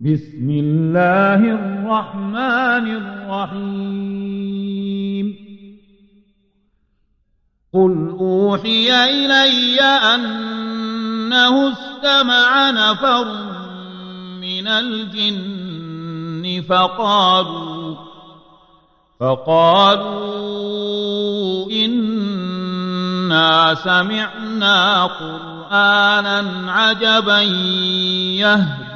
بسم الله الرحمن الرحيم. قل أوحي إلي أنه استمع نفر من الجن فقالوا فقالوا إنا سمعنا قرآنا عجبا يهدي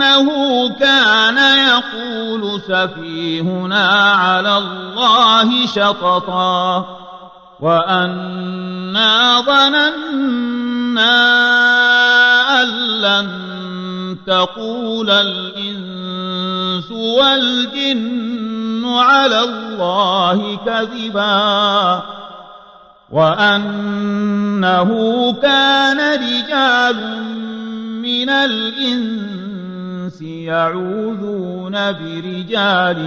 وأنه كان يقول سفيهنا على الله شططا وأنا ظننا أن لن تقول الإنس والجن على الله كذبا وأنه كان رجال من الإنس يعوذون برجال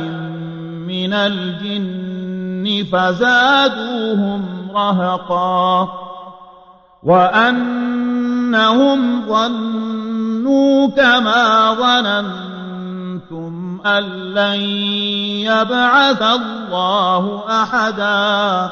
من الجن فزادوهم رهقا وأنهم ظنوا كما ظننتم أن لن يبعث الله أحدا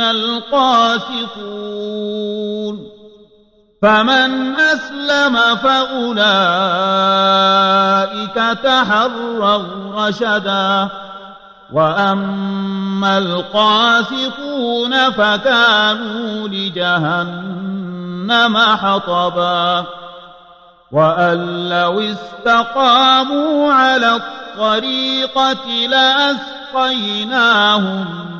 القاسطون. فمن أسلم فأولئك تحروا رشدا. وأما القاسطون فكانوا لجهنم حطبا. وأن لو استقاموا على الطريقة لأسقيناهم